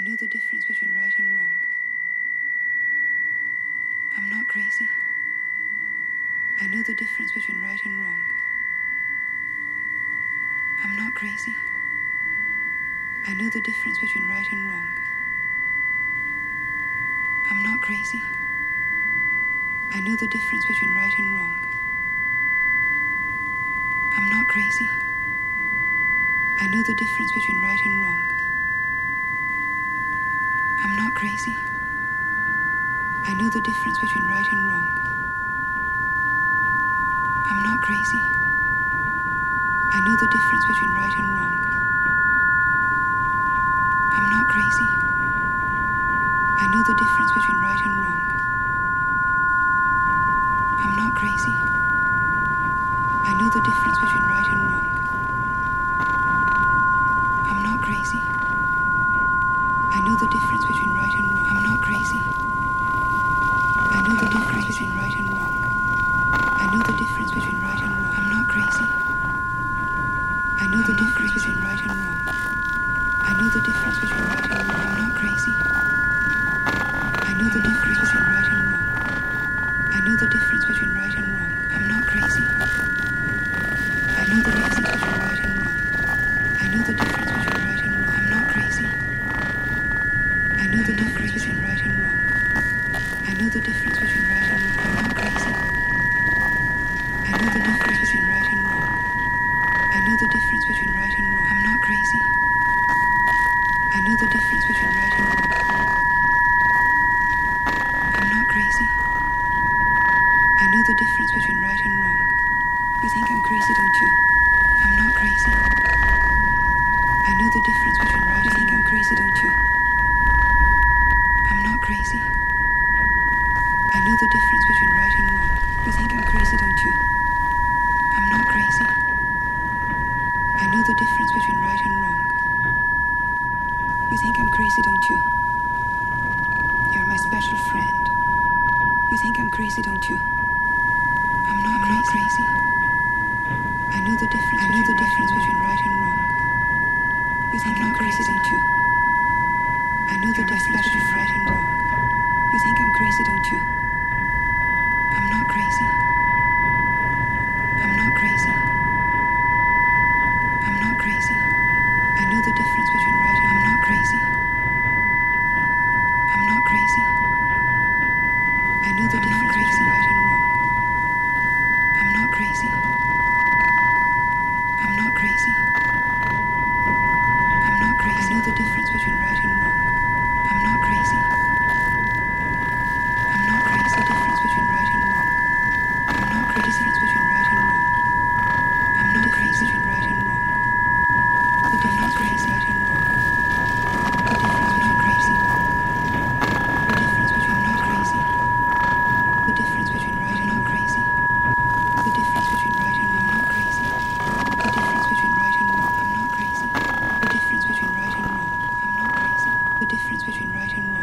know the difference between right and wrong. I'm not crazy. I know the difference between right and wrong. I'm not crazy. I know the difference between right and wrong. I'm not crazy. I know the difference between right and wrong. I'm not crazy. I know the difference between right and wrong. Crazy. I know the difference between right and wrong. I'm not crazy. I know the difference between right and wrong. I'm not crazy. I know the difference between right and wrong. I'm not crazy. I know the difference between right and wrong. I know the difference between right and wrong. You think I'm crazy, don't you? I'm not crazy. I know the difference between right and wrong. You think I'm crazy, don't you? I'm not crazy. I know the difference between right and wrong. you think I'm crazy, don't you? I'm not crazy. I know the difference between right and wrong. You think I'm crazy, don't you? You're my special friend. You think I'm crazy, don't you? I'm not, I'm crazy. not crazy. I know the difference. I know the difference between right and wrong. You think I'm, I'm crazy, crazy, don't you? I know You're the difference between right and wrong. You think I'm crazy, don't you? The difference between right and wrong.